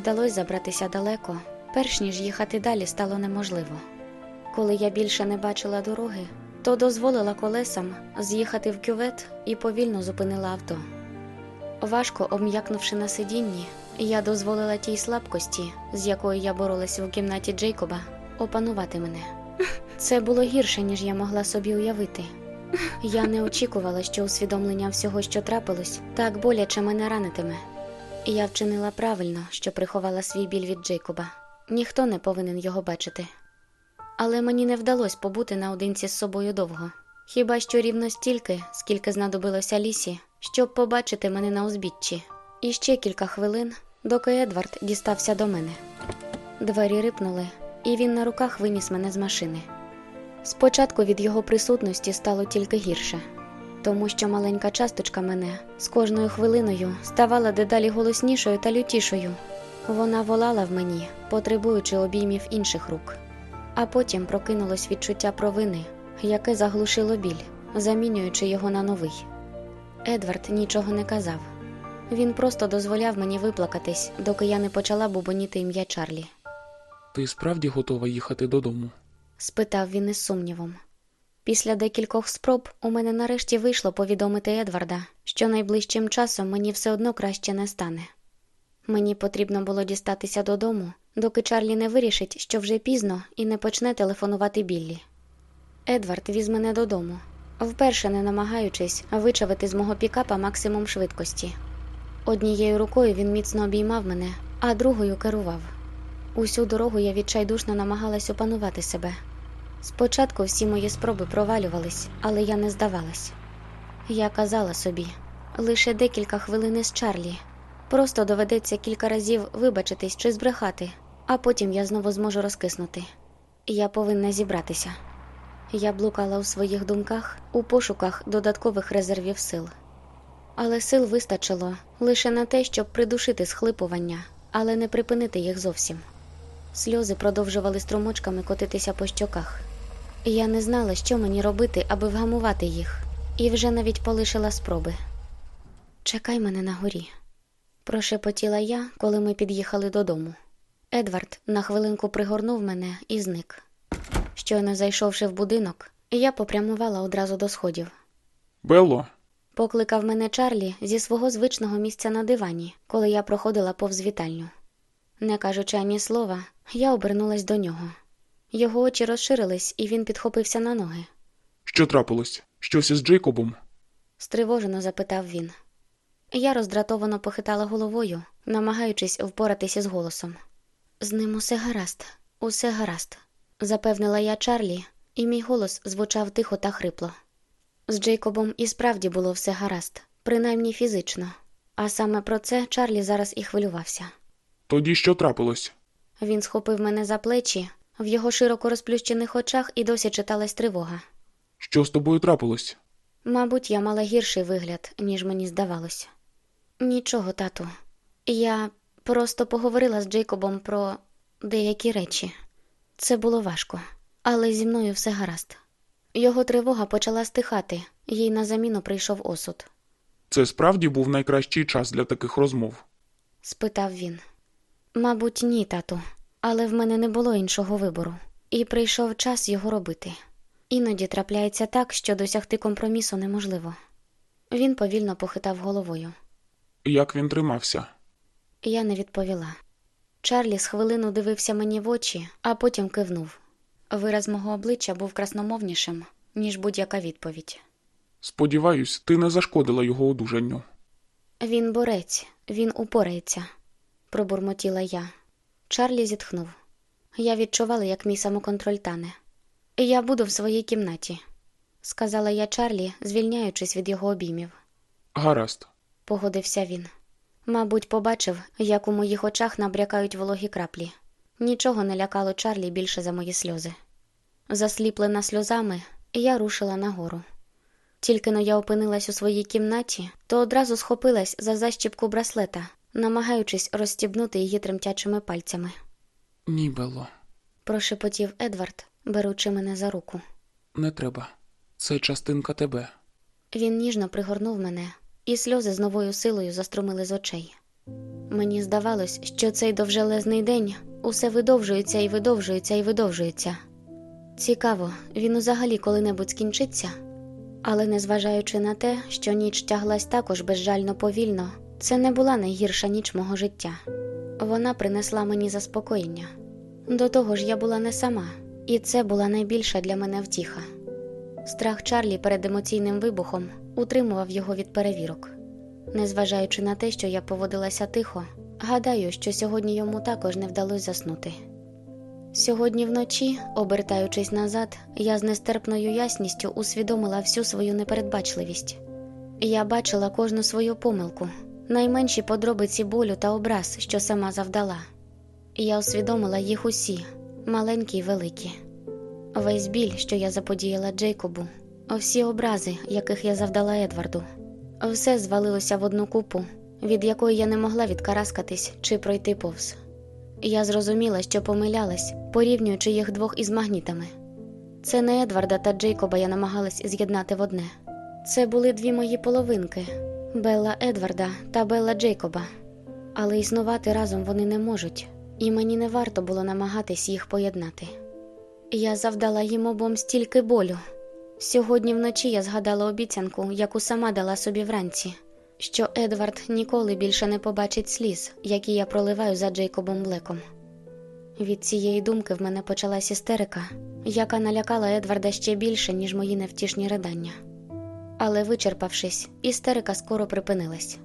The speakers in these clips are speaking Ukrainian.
Вдалося забратися далеко, перш ніж їхати далі стало неможливо. Коли я більше не бачила дороги, то дозволила колесам з'їхати в кювет і повільно зупинила авто. Важко обм'якнувши на сидінні, я дозволила тій слабкості, з якою я боролася в кімнаті Джейкоба, опанувати мене. Це було гірше, ніж я могла собі уявити. Я не очікувала, що усвідомлення всього, що трапилось, так боляче мене ранитиме. Я вчинила правильно, що приховала свій біль від Джейкоба. Ніхто не повинен його бачити. Але мені не вдалося побути наодинці з собою довго. Хіба що рівно стільки, скільки знадобилося лісі, щоб побачити мене на узбіччі. І ще кілька хвилин, доки Едвард дістався до мене. Двері рипнули, і він на руках виніс мене з машини. Спочатку від його присутності стало тільки гірше, тому що маленька часточка мене з кожною хвилиною ставала дедалі голоснішою та лютішою. Вона волала в мені, потребуючи обіймів інших рук. А потім прокинулось відчуття провини, яке заглушило біль, замінюючи його на новий. Едвард нічого не казав. Він просто дозволяв мені виплакатись, доки я не почала бубоніти ім'я Чарлі. Ти справді готова їхати додому? спитав він із сумнівом. Після декількох спроб у мене нарешті вийшло повідомити Едварда, що найближчим часом мені все одно краще не стане. Мені потрібно було дістатися додому, доки Чарлі не вирішить, що вже пізно і не почне телефонувати Біллі. Едвард віз мене додому, вперше не намагаючись вичавити з мого пікапа максимум швидкості. Однією рукою він міцно обіймав мене, а другою керував. Усю дорогу я відчайдушно намагалась опанувати себе. Спочатку всі мої спроби провалювались, але я не здавалась. Я казала собі лише декілька хвилин із Чарлі. Просто доведеться кілька разів вибачитись чи збрехати, а потім я знову зможу розкиснути. Я повинна зібратися. Я блукала у своїх думках у пошуках додаткових резервів сил. Але сил вистачило лише на те, щоб придушити схлипування, але не припинити їх зовсім. Сльози продовжували струмочками котитися по щоках. Я не знала, що мені робити, аби вгамувати їх, і вже навіть полишила спроби. Чекай мене на горі, прошепотіла я, коли ми під'їхали додому. Едвард на хвилинку пригорнув мене і зник. Щойно зайшовши в будинок, я попрямувала одразу до сходів. Белло, Покликав мене Чарлі зі свого звичного місця на дивані, коли я проходила повз вітальню. Не кажучи ані слова, я обернулась до нього. Його очі розширились, і він підхопився на ноги. що трапилось? Щось із Джейкобом? Стривожено запитав він. Я роздратовано похитала головою, намагаючись впоратися з голосом. З ним усе гаразд, усе гаразд, запевнила я Чарлі, і мій голос звучав тихо та хрипло. З Джейкобом і справді було все гаразд, принаймні фізично, а саме про це Чарлі зараз і хвилювався. Тоді що трапилось? Він схопив мене за плечі, в його широко розплющених очах і досі читалась тривога. Що з тобою трапилось? Мабуть, я мала гірший вигляд, ніж мені здавалося. Нічого, тату. Я просто поговорила з Джейкобом про деякі речі. Це було важко, але зі мною все гаразд. Його тривога почала стихати, їй на заміну прийшов осуд. Це справді був найкращий час для таких розмов. спитав він. Мабуть, ні, тату, але в мене не було іншого вибору, і прийшов час його робити. Іноді трапляється так, що досягти компромісу неможливо. Він повільно похитав головою. Як він тримався? Я не відповіла. Чарлі з хвилину дивився мені в очі, а потім кивнув. Вираз мого обличчя був красномовнішим, ніж будь-яка відповідь. Сподіваюсь, ти не зашкодила його одужанню. Він борець, він упорається, пробурмотіла я. Чарлі зітхнув. Я відчувала, як мій самоконтроль тане. Я буду в своїй кімнаті, сказала я Чарлі, звільняючись від його обіймів. Гаразд. Погодився він. Мабуть, побачив, як у моїх очах набрякають вологі краплі. Нічого не лякало Чарлі більше за мої сльози. Засліплена сльозами, я рушила нагору. Тільки но я опинилась у своїй кімнаті, то одразу схопилась за защіпку браслета, намагаючись розстібнути її тремтячими пальцями. Ні, Белло, Прошепотів Едвард, беручи мене за руку. не треба. Це частинка тебе. Він ніжно пригорнув мене, і сльози з новою силою заструмили з очей. Мені здавалось, що цей довжелезний день усе видовжується і видовжується і видовжується. Цікаво, він взагалі коли-небудь скінчиться. Але незважаючи на те, що ніч тяглась також безжально повільно, це не була найгірша ніч мого життя. Вона принесла мені заспокоєння. До того ж, я була не сама, і це була найбільша для мене втіха. Страх Чарлі перед емоційним вибухом утримував його від перевірок. Незважаючи на те, що я поводилася тихо, гадаю, що сьогодні йому також не вдалося заснути. Сьогодні вночі, обертаючись назад, я з нестерпною ясністю усвідомила всю свою непередбачливість. Я бачила кожну свою помилку, найменші подробиці болю та образ, що сама завдала. Я усвідомила їх усі, маленькі й великі. Весь біль, що я заподіяла Джейкобу, всі образи, яких я завдала Едварду, все звалилося в одну купу, від якої я не могла відкараскатись чи пройти повз. Я зрозуміла, що помилялась, порівнюючи їх двох із магнітами. Це не Едварда та Джейкоба я намагалась з'єднати в одне. Це були дві мої половинки Белла Едварда та Белла Джейкоба. Але існувати разом вони не можуть, і мені не варто було намагатись їх поєднати. Я завдала їм обом стільки болю. Сьогодні вночі я згадала обіцянку, яку сама дала собі вранці, що Едвард ніколи більше не побачить сліз, які я проливаю за Джейкобом Блеком. Від цієї думки в мене почалась істерика, яка налякала Едварда ще більше, ніж мої невтішні ридання. Але, вичерпавшись, істерика скоро припинилась.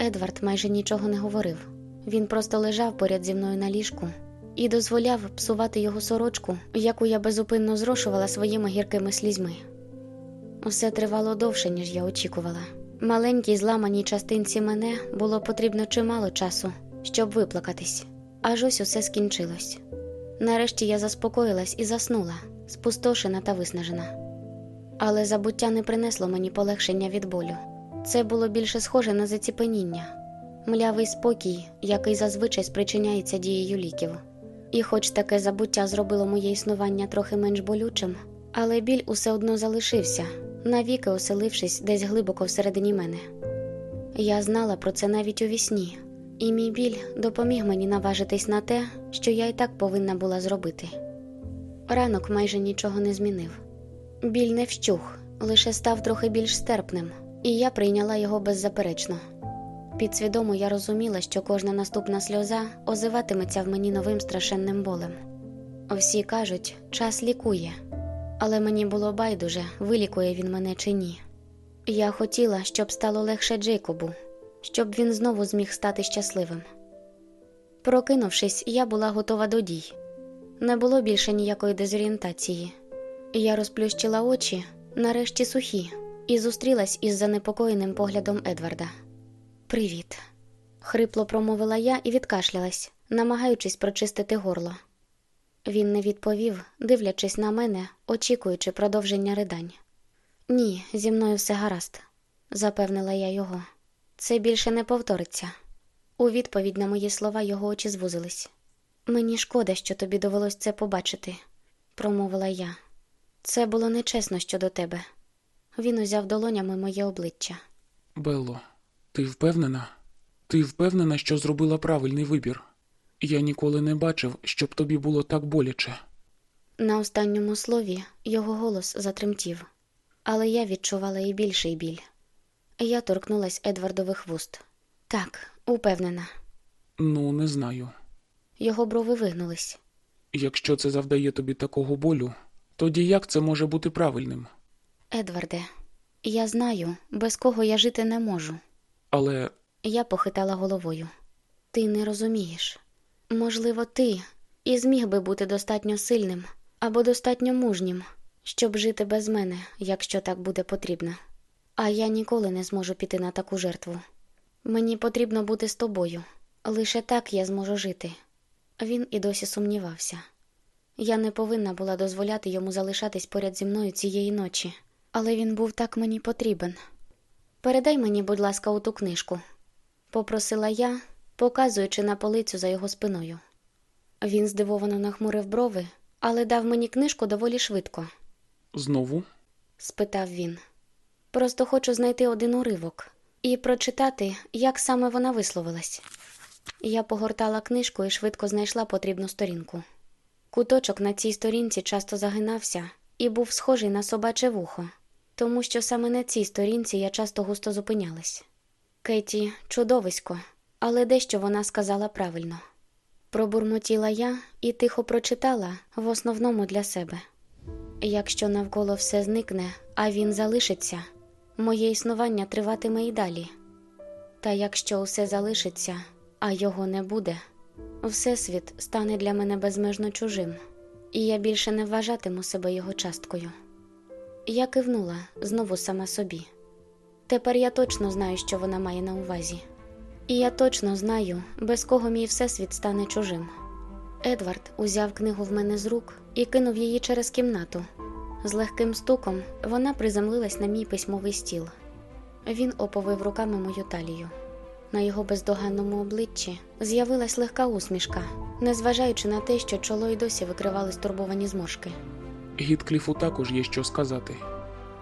Едвард майже нічого не говорив. Він просто лежав поряд зі мною на ліжку і дозволяв псувати його сорочку, яку я безупинно зрошувала своїми гіркими слізьми. Усе тривало довше, ніж я очікувала. Маленькій зламаній частинці мене було потрібно чимало часу, щоб виплакатись, аж ось усе скінчилось. Нарешті я заспокоїлась і заснула, спустошена та виснажена. Але забуття не принесло мені полегшення від болю. Це було більше схоже на заціпеніння, млявий спокій, який зазвичай спричиняється дією ліків. І хоч таке забуття зробило моє існування трохи менш болючим, але біль усе одно залишився, навіки оселившись десь глибоко всередині мене. Я знала про це навіть у вісні, і мій біль допоміг мені наважитись на те, що я і так повинна була зробити. Ранок майже нічого не змінив. Біль не вщух, лише став трохи більш стерпним, і я прийняла його беззаперечно. Підсвідомо я розуміла, що кожна наступна сльоза озиватиметься в мені новим страшенним болем. Всі кажуть, час лікує, але мені було байдуже, вилікує він мене чи ні. Я хотіла, щоб стало легше Джейкобу, щоб він знову зміг стати щасливим. Прокинувшись, я була готова до дій. Не було більше ніякої дезорієнтації. Я розплющила очі, нарешті сухі, і зустрілась із занепокоєним поглядом Едварда. Привіт, хрипло промовила я і відкашлялась, намагаючись прочистити горло. Він не відповів, дивлячись на мене, очікуючи продовження ридань. Ні, зі мною все гаразд, запевнила я його. Це більше не повториться. У відповідь на мої слова його очі звузились. Мені шкода, що тобі довелось це побачити, промовила я. Це було нечесно щодо тебе. Він узяв долонями моє обличчя. Белло, ти впевнена? Ти впевнена, що зробила правильний вибір? Я ніколи не бачив, щоб тобі було так боляче. На останньому слові його голос затремтів, але я відчувала і більший біль. Я торкнулась Едвардових вуст. Так, упевнена. Ну, не знаю. Його брови вигнулись. Якщо це завдає тобі такого болю, тоді як це може бути правильним? Едварде, я знаю, без кого я жити не можу. Але Я похитала головою. Ти не розумієш. Можливо, ти і зміг би бути достатньо сильним або достатньо мужнім, щоб жити без мене, якщо так буде потрібно. А я ніколи не зможу піти на таку жертву. Мені потрібно бути з тобою. Лише так я зможу жити. Він і досі сумнівався. Я не повинна була дозволяти йому залишатись поряд зі мною цієї ночі, але він був так мені потрібен. Передай мені, будь ласка, у ту книжку, попросила я, показуючи на полицю за його спиною. Він здивовано нахмурив брови, але дав мені книжку доволі швидко, знову спитав він. Просто хочу знайти один уривок і прочитати, як саме вона висловилась. Я погортала книжку і швидко знайшла потрібну сторінку. Куточок на цій сторінці часто загинався і був схожий на собаче вухо, тому що саме на цій сторінці я часто густо зупинялась. Кеті чудовисько, але дещо вона сказала правильно. Пробурмотіла я і тихо прочитала в основному для себе. Якщо навколо все зникне, а він залишиться, моє існування триватиме і далі. Та якщо усе залишиться, а його не буде, Всесвіт стане для мене безмежно чужим, і я більше не вважатиму себе його часткою. Я кивнула знову сама собі. Тепер я точно знаю, що вона має на увазі. І я точно знаю, без кого мій всесвіт стане чужим. Едвард узяв книгу в мене з рук і кинув її через кімнату. З легким стуком вона приземлилась на мій письмовий стіл. Він оповив руками мою талію. На його бездоганному обличчі з'явилась легка усмішка, незважаючи на те, що чоло й досі викривали стурбовані зморшки. Гіткліфу також є що сказати.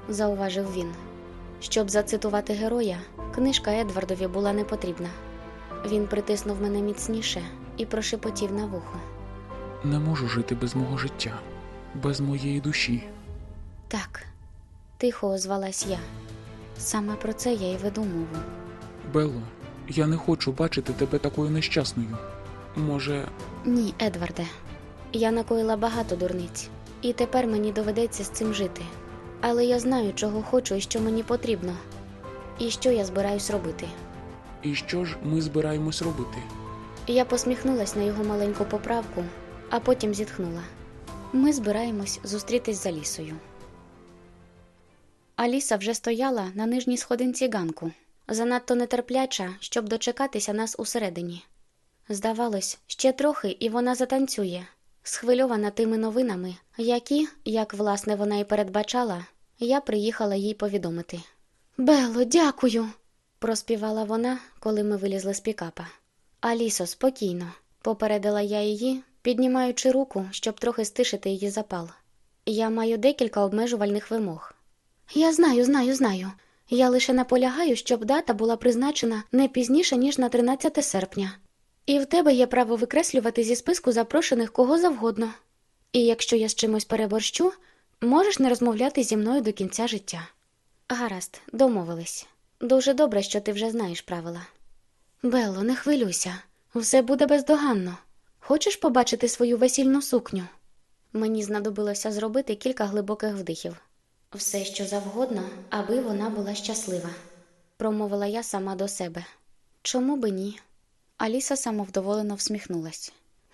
зауважив він. Щоб зацитувати героя, книжка Едвардові була не потрібна. Він притиснув мене міцніше і прошепотів на вухо. Не можу жити без мого життя, без моєї душі. Так, тихо озвалась я. Саме про це я й веду мову. Белло, я не хочу бачити тебе такою нещасною. Може, Ні, Едварде. Я накоїла багато дурниць, і тепер мені доведеться з цим жити. Але я знаю, чого хочу і що мені потрібно, і що я збираюсь робити. і що ж ми збираємось робити? Я посміхнулась на його маленьку поправку, а потім зітхнула. Ми збираємось зустрітись за лісою. Аліса вже стояла на нижній сходинці ганку, занадто нетерпляча, щоб дочекатися нас усередині. Здавалось, ще трохи, і вона затанцює, схвильована тими новинами, які, як власне вона і передбачала, я приїхала їй повідомити. Бело, дякую. проспівала вона, коли ми вилізли з пікапа. Алісо, спокійно, попередила я її, піднімаючи руку, щоб трохи стишити її запал. Я маю декілька обмежувальних вимог. Я знаю, знаю, знаю. Я лише наполягаю, щоб дата була призначена не пізніше, ніж на 13 серпня. І в тебе є право викреслювати зі списку запрошених кого завгодно. І якщо я з чимось переборщу, можеш не розмовляти зі мною до кінця життя. Гаразд, домовились. Дуже добре, що ти вже знаєш правила. Белло, не хвилюйся, все буде бездоганно. Хочеш побачити свою весільну сукню? Мені знадобилося зробити кілька глибоких вдихів. Все, що завгодно, аби вона була щаслива, промовила я сама до себе. Чому би ні? Аліса самовдоволено всміхнулась.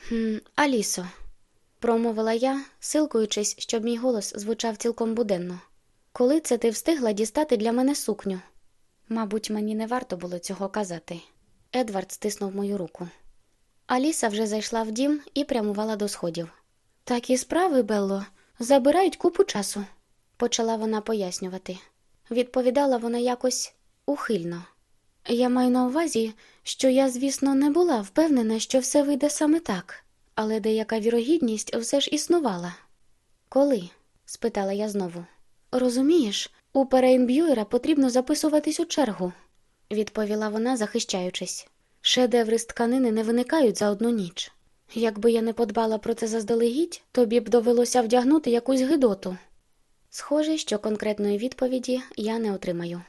«Хм, Алісо, промовила я, силкуючись, щоб мій голос звучав цілком буденно. Коли це ти встигла дістати для мене сукню? Мабуть, мені не варто було цього казати. Едвард стиснув мою руку. Аліса вже зайшла в дім і прямувала до сходів. Такі справи, Белло, забирають купу часу, почала вона пояснювати. Відповідала вона якось ухильно. Я маю на увазі, що я, звісно, не була впевнена, що все вийде саме так, але деяка вірогідність все ж існувала. Коли? спитала я знову. Розумієш, у Перейнб'юера потрібно записуватись у чергу, відповіла вона, захищаючись. Шедеври з тканини не виникають за одну ніч. Якби я не подбала про це заздалегідь, тобі б довелося вдягнути якусь гидоту. Схоже, що конкретної відповіді я не отримаю.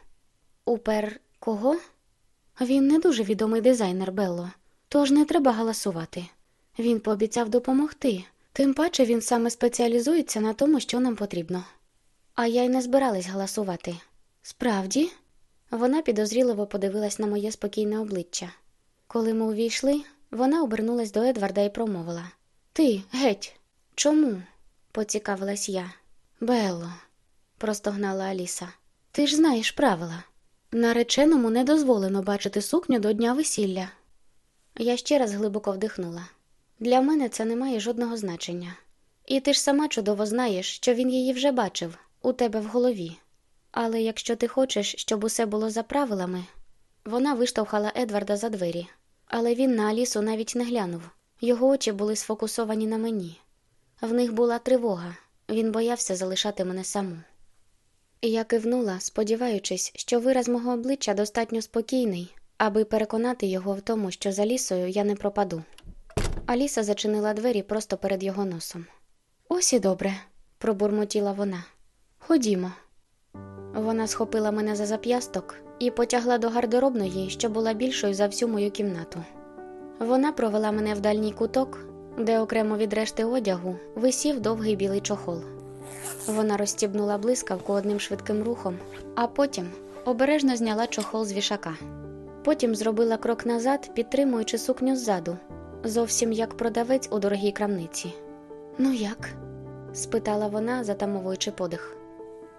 Упер кого? Він не дуже відомий дизайнер Белло, тож не треба галасувати. Він пообіцяв допомогти, тим паче він саме спеціалізується на тому, що нам потрібно. А я й не збиралась галасувати. Справді, Вона підозріливо подивилась на моє спокійне обличчя. Коли ми увійшли, вона обернулась до Едварда і промовила: Ти, геть, чому? поцікавилась я. Белло, простогнала Аліса. Ти ж знаєш правила. Нареченому не дозволено бачити сукню до дня весілля. Я ще раз глибоко вдихнула. Для мене це не має жодного значення. І ти ж сама чудово знаєш, що він її вже бачив у тебе в голові. Але якщо ти хочеш, щоб усе було за правилами, вона виштовхала Едварда за двері, але він на Алісу навіть не глянув. Його очі були сфокусовані на мені. В них була тривога, він боявся залишати мене саму. Я кивнула, сподіваючись, що вираз мого обличчя достатньо спокійний, аби переконати його в тому, що за лісою я не пропаду. Аліса зачинила двері просто перед його носом. Ось і добре, пробурмотіла вона. Ходімо. Вона схопила мене за зап'ясток і потягла до гардеробної, що була більшою за всю мою кімнату. Вона провела мене в дальній куток, де окремо від решти одягу висів довгий білий чохол. Вона розстібнула блискавку одним швидким рухом, а потім обережно зняла чохол з вішака. Потім зробила крок назад, підтримуючи сукню ззаду, зовсім як продавець у дорогій крамниці. Ну як? спитала вона, затамовуючи подих.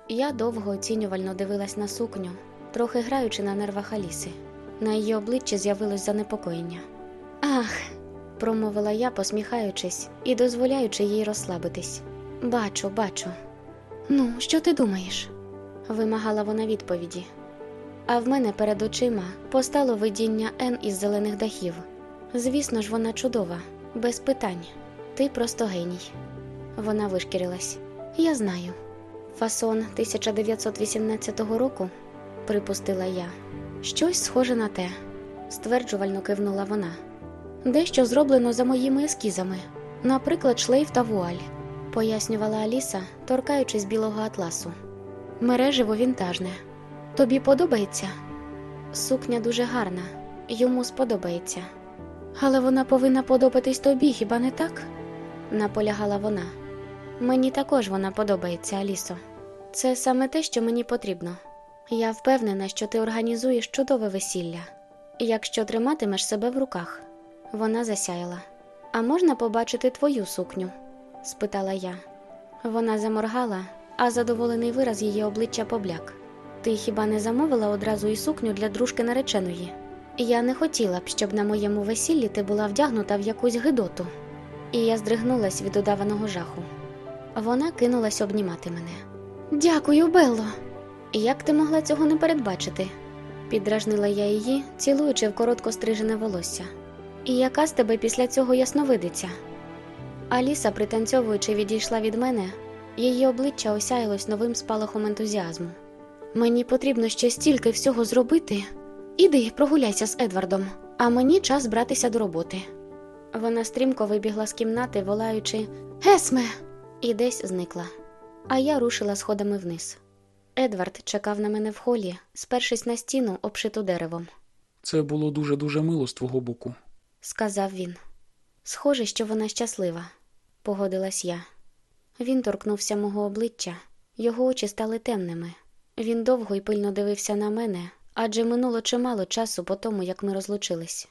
Я довго оцінювально дивилась на сукню, трохи граючи на нервах Аліси. На її обличчі з'явилось занепокоєння. Ах, промовила я, посміхаючись і дозволяючи їй розслабитись. Бачу, бачу. Ну, що ти думаєш? вимагала вона відповіді. А в мене перед очима постало видіння Н із зелених дахів. Звісно ж, вона чудова, без питань. Ти просто геній. Вона вишкірилась. Я знаю. Фасон 1918 року, припустила я. Щось схоже на те, стверджувально кивнула вона. Дещо зроблено за моїми ескізами, наприклад, шлейф та вуаль, пояснювала Аліса, торкаючись білого атласу. Мереживо вінтажне. Тобі подобається? Сукня дуже гарна, йому сподобається. Але вона повинна подобатись тобі, хіба не так? наполягала вона. Мені також вона подобається, Алісо. Це саме те, що мені потрібно. Я впевнена, що ти організуєш чудове весілля, якщо триматимеш себе в руках. Вона засяяла. А можна побачити твою сукню? спитала я. Вона заморгала, а задоволений вираз її обличчя побляк. Ти хіба не замовила одразу і сукню для дружки нареченої? Я не хотіла б, щоб на моєму весіллі ти була вдягнута в якусь гидоту. І я здригнулась від удаваного жаху. Вона кинулась обнімати мене. Дякую, Белло. Як ти могла цього не передбачити? Підражнила я її, цілуючи в коротко стрижене волосся. І яка з тебе після цього ясновидиця? Аліса, пританцьовуючи, відійшла від мене, її обличчя осяялось новим спалахом ентузіазму. Мені потрібно ще стільки всього зробити. Іди, прогуляйся з Едвардом, а мені час братися до роботи. Вона стрімко вибігла з кімнати, волаючи Гесме! і десь зникла. А я рушила сходами вниз. Едвард чекав на мене в холі, спершись на стіну, обшиту деревом. Це було дуже дуже мило з твого боку. Сказав він. Схоже, що вона щаслива, погодилась я. Він торкнувся мого обличчя, його очі стали темними. Він довго й пильно дивився на мене, адже минуло чимало часу по тому, як ми розлучились,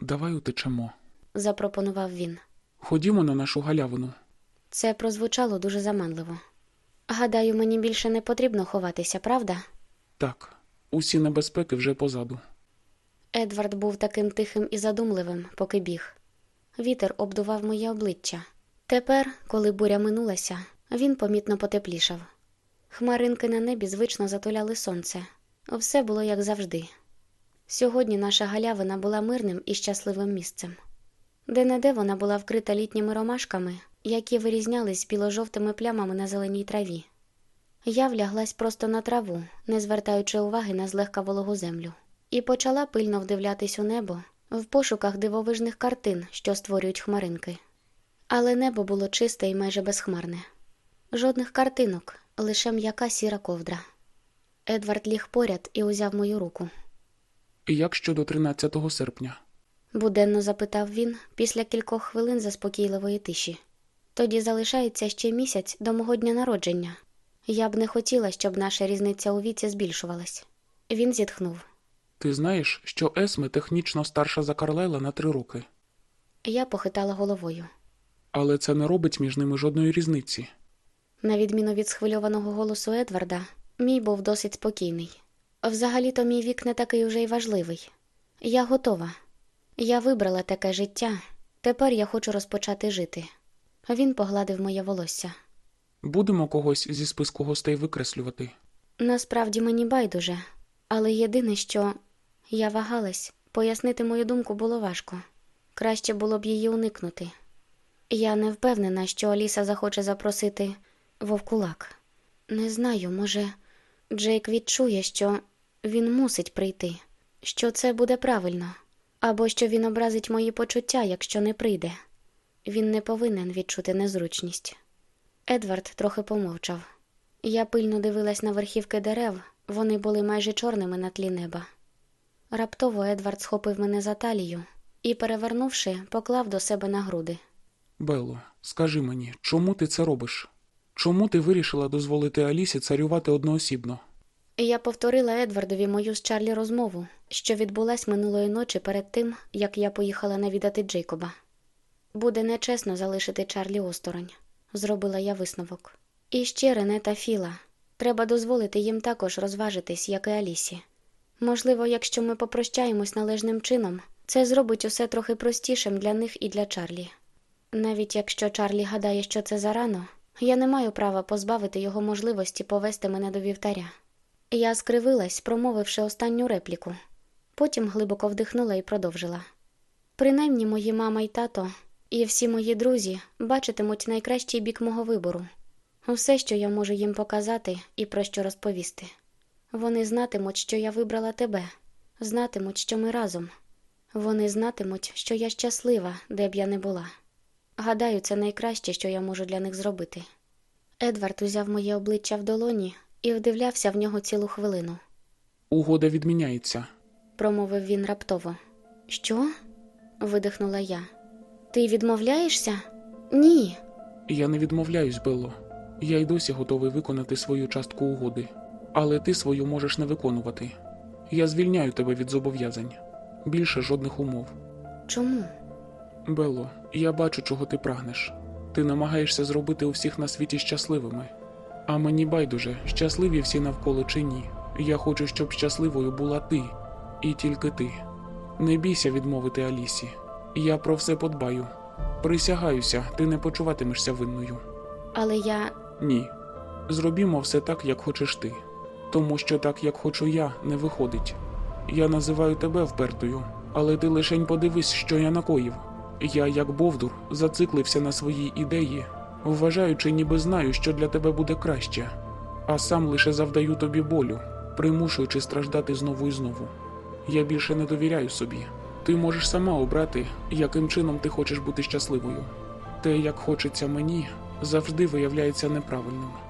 Давай утечемо. запропонував він. Ходімо на нашу галявину. Це прозвучало дуже заманливо. Гадаю, мені більше не потрібно ховатися, правда? Так, усі небезпеки вже позаду. Едвард був таким тихим і задумливим, поки біг. Вітер обдував моє обличчя. Тепер, коли буря минулася, він помітно потеплішав. Хмаринки на небі звично затуляли сонце. Все було як завжди. Сьогодні наша галявина була мирним і щасливим місцем. Де-не-де вона була вкрита літніми ромашками, які вирізнялись біло-жовтими плямами на зеленій траві. Я вляглась просто на траву, не звертаючи уваги на злегка вологу землю, і почала пильно вдивлятись у небо в пошуках дивовижних картин, що створюють хмаринки. Але небо було чисте і майже безхмарне. Жодних картинок, лише м'яка сіра ковдра. Едвард ліг поряд і узяв мою руку. Як щодо 13 серпня? Буденно запитав він після кількох хвилин заспокійливої тиші. Тоді залишається ще місяць до мого дня народження. Я б не хотіла, щоб наша різниця у віці збільшувалась. Він зітхнув. Ти знаєш, що Есме технічно старша за Карлайла на три роки, Я похитала головою. але це не робить між ними жодної різниці. На відміну від схвильованого голосу Едварда, мій був досить спокійний. Взагалі-то мій вік не такий уже й важливий. Я готова. Я вибрала таке життя. Тепер я хочу розпочати жити. Він погладив моє волосся. Будемо когось зі списку гостей викреслювати. Насправді мені байдуже, але єдине, що я вагалась, пояснити мою думку було важко. Краще було б її уникнути. Я не впевнена, що Аліса захоче запросити вовкулак. Не знаю, може, Джейк відчує, що він мусить прийти, що це буде правильно, або що він образить мої почуття, якщо не прийде. Він не повинен відчути незручність. Едвард трохи помовчав. Я пильно дивилась на верхівки дерев, вони були майже чорними на тлі неба. Раптово Едвард схопив мене за талію і, перевернувши, поклав до себе на груди. Белло, скажи мені, чому ти це робиш? Чому ти вирішила дозволити Алісі царювати одноосібно? Я повторила Едвардові мою з Чарлі розмову, що відбулась минулої ночі перед тим, як я поїхала навідати Джейкоба. Буде нечесно залишити Чарлі осторонь, зробила я висновок. І ще Рене та Філа. Треба дозволити їм також розважитись, як і Алісі. Можливо, якщо ми попрощаємось належним чином, це зробить усе трохи простішим для них і для Чарлі. Навіть якщо Чарлі гадає, що це зарано, я не маю права позбавити його можливості повести мене до вівтаря. Я скривилась, промовивши останню репліку. Потім глибоко вдихнула і продовжила. Принаймні мої мама й тато, і всі мої друзі бачитимуть найкращий бік мого вибору. Усе, що я можу їм показати і про що розповісти. Вони знатимуть, що я вибрала тебе, знатимуть, що ми разом. Вони знатимуть, що я щаслива, де б я не була. Гадаю, це найкраще, що я можу для них зробити. Едвард узяв моє обличчя в долоні і вдивлявся в нього цілу хвилину. Угода відміняється. Промовив він раптово. Що? видихнула я. Ти відмовляєшся? Ні. Я не відмовляюсь, Белло. Я й досі готовий виконати свою частку угоди, але ти свою можеш не виконувати. Я звільняю тебе від зобов'язань. Більше жодних умов. Чому? Белло, я бачу, чого ти прагнеш. Ти намагаєшся зробити усіх на світі щасливими. А мені байдуже, щасливі всі навколо чи ні. Я хочу, щоб щасливою була ти, і тільки ти. Не бійся відмовити Алісі. Я про все подбаю. Присягаюся, ти не почуватимешся винною. Але я. Ні. Зробімо все так, як хочеш ти. Тому що так, як хочу я, не виходить. Я називаю тебе впертою, але ти лишень подивись, що я накоїв. Я, як Бовдур, зациклився на своїй ідеї, вважаючи, ніби знаю, що для тебе буде краще, а сам лише завдаю тобі болю, примушуючи страждати знову і знову. Я більше не довіряю собі. Ти можеш сама обрати, яким чином ти хочеш бути щасливою. Те, як хочеться мені, завжди виявляється неправильним.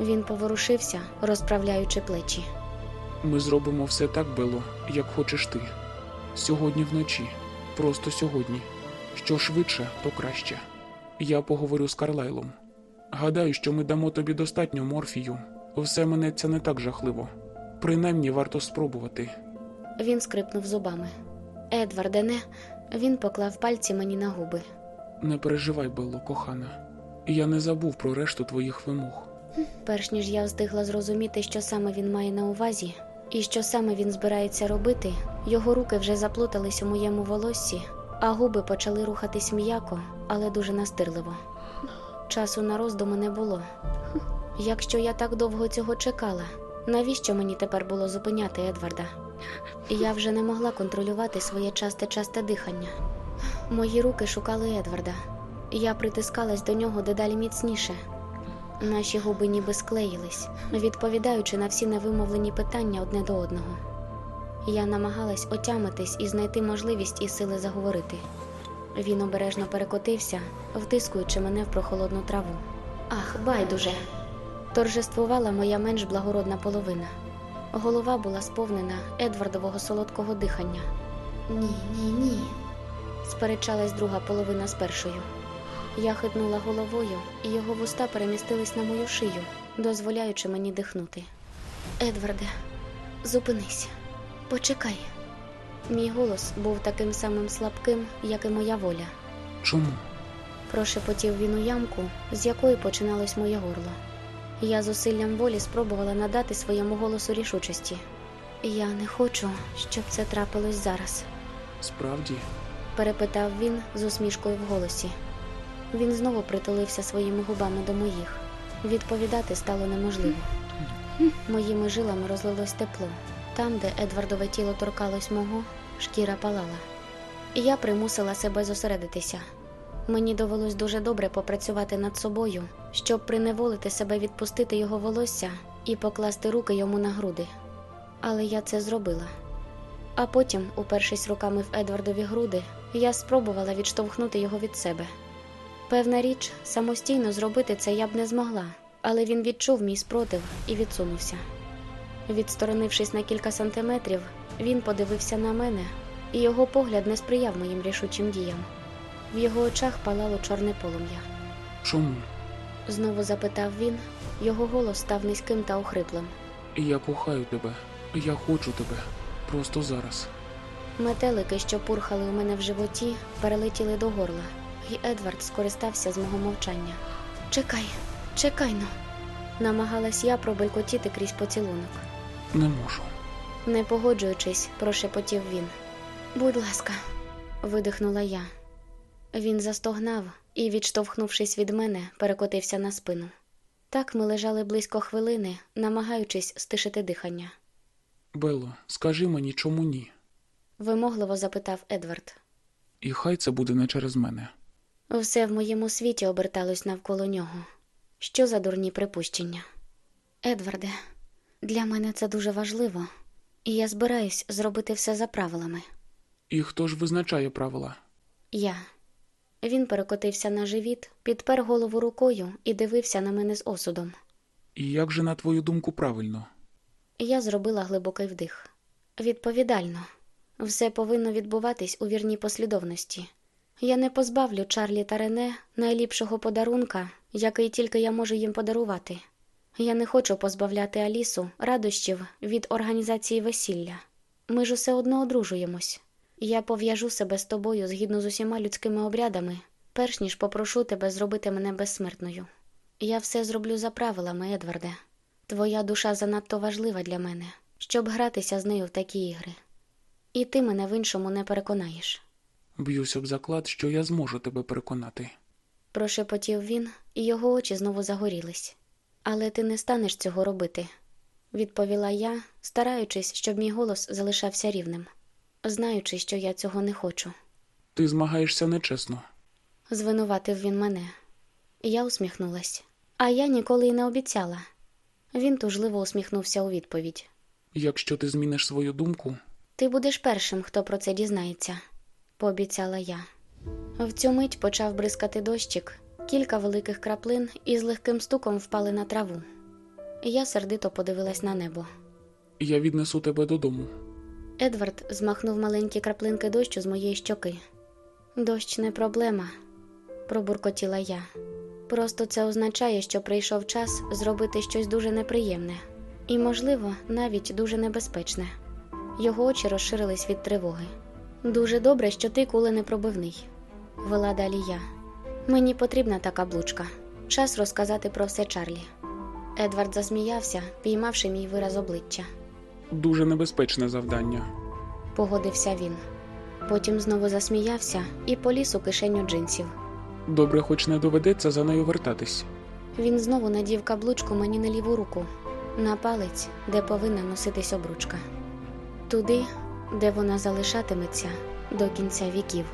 Він поворушився, розправляючи плечі. Ми зробимо все так, Бело, як хочеш ти. Сьогодні вночі, просто сьогодні. Що швидше, то краще. Я поговорю з Карлайлом. Гадаю, що ми дамо тобі достатньо морфію. Все минеться не так жахливо. Принаймні варто спробувати. Він скрипнув зубами. Едварде, не. Він поклав пальці мені на губи. Не переживай, Белло, кохана. Я не забув про решту твоїх вимог. Перш ніж я встигла зрозуміти, що саме він має на увазі, і що саме він збирається робити, його руки вже заплутались у моєму волоссі, а губи почали рухатись м'яко, але дуже настирливо. Часу на роздуми не було. Якщо я так довго цього чекала, навіщо мені тепер було зупиняти Едварда? Я вже не могла контролювати своє часте часте дихання. Мої руки шукали Едварда. Я притискалась до нього дедалі міцніше. Наші губи ніби склеїлись, відповідаючи на всі невимовлені питання одне до одного. Я намагалась отямитись і знайти можливість і сили заговорити. Він обережно перекотився, втискуючи мене в прохолодну траву. Ах, байдуже! Торжествувала моя менш благородна половина. Голова була сповнена Едвардового солодкого дихання. Ні, ні, ні. сперечалась друга половина з першою. Я хитнула головою, і його вуста перемістились на мою шию, дозволяючи мені дихнути. Едварде, Зупинись, почекай. Мій голос був таким самим слабким, як і моя воля. Чому? Прошепотів він у ямку, з якої починалось моє горло. Я зусиллям волі спробувала надати своєму голосу рішучості. Я не хочу, щоб це трапилось зараз, Справді, перепитав він з усмішкою в голосі. Він знову притулився своїми губами до моїх. Відповідати стало неможливо. Моїми жилами розлилось тепло. Там, де Едвардове тіло торкалось мого, шкіра палала. Я примусила себе зосередитися. Мені довелось дуже добре попрацювати над собою, щоб приневолити себе відпустити його волосся і покласти руки йому на груди. Але я це зробила. А потім, упершись руками в Едвардові груди, я спробувала відштовхнути його від себе. Певна річ, самостійно зробити це я б не змогла, але він відчув мій спротив і відсунувся. Відсторонившись на кілька сантиметрів, він подивився на мене, і його погляд не сприяв моїм рішучим діям. В його очах палало чорне полум'я. чому? Знову запитав він, його голос став низьким та охриплим. Я кохаю тебе. Я хочу тебе. Просто зараз. Метелики, що пурхали у мене в животі, перелетіли до горла, і Едвард скористався з мого мовчання. Чекай, чекай но. Намагалась я пробелькотіти крізь поцілунок. Не можу. Не погоджуючись, прошепотів він. Будь ласка, видихнула я. Він застогнав і, відштовхнувшись від мене, перекотився на спину. Так ми лежали близько хвилини, намагаючись стишити дихання. Бело, скажи мені, чому ні? Вимогливо запитав Едвард. І хай це буде не через мене. Все в моєму світі оберталось навколо нього. Що за дурні припущення? Едварде, для мене це дуже важливо, і я збираюсь зробити все за правилами. І хто ж визначає правила? Я. Він перекотився на живіт, підпер голову рукою і дивився на мене з осудом. І як же, на твою думку, правильно? Я зробила глибокий вдих. Відповідально, все повинно відбуватись у вірній послідовності. Я не позбавлю Чарлі та Рене найліпшого подарунка, який тільки я можу їм подарувати. Я не хочу позбавляти Алісу радощів від організації весілля. Ми ж усе одно одружуємось. Я пов'яжу себе з тобою згідно з усіма людськими обрядами, перш ніж попрошу тебе зробити мене безсмертною. Я все зроблю за правилами, Едварде. Твоя душа занадто важлива для мене, щоб гратися з нею в такі ігри. І ти мене в іншому не переконаєш. Б'юсь об заклад, що я зможу тебе переконати. Прошепотів він, і його очі знову загорілись. Але ти не станеш цього робити, відповіла я, стараючись, щоб мій голос залишався рівним, знаючи, що я цього не хочу. Ти змагаєшся нечесно. Звинуватив він мене. Я усміхнулась. А я ніколи й не обіцяла. Він тужливо усміхнувся у відповідь. Якщо ти зміниш свою думку, Ти будеш першим, хто про це дізнається, пообіцяла я. В цю мить почав бризкати дощик, кілька великих краплин із легким стуком впали на траву. Я сердито подивилась на небо. я віднесу тебе додому. Едвард змахнув маленькі краплинки дощу з моєї щоки. Дощ не проблема, пробуркотіла я. Просто це означає, що прийшов час зробити щось дуже неприємне і, можливо, навіть дуже небезпечне. Його очі розширились від тривоги. Дуже добре, що ти куленепробивний, вела далі я. Мені потрібна така блучка. Час розказати про все Чарлі. Едвард засміявся, піймавши мій вираз обличчя. Дуже небезпечне завдання. Погодився він. Потім знову засміявся і поліз у кишеню джинсів. Добре, хоч не доведеться за нею вертатись. Він знову надів каблучку мені на ліву руку, на палець, де повинна носитись обручка. Туди, де вона залишатиметься до кінця віків.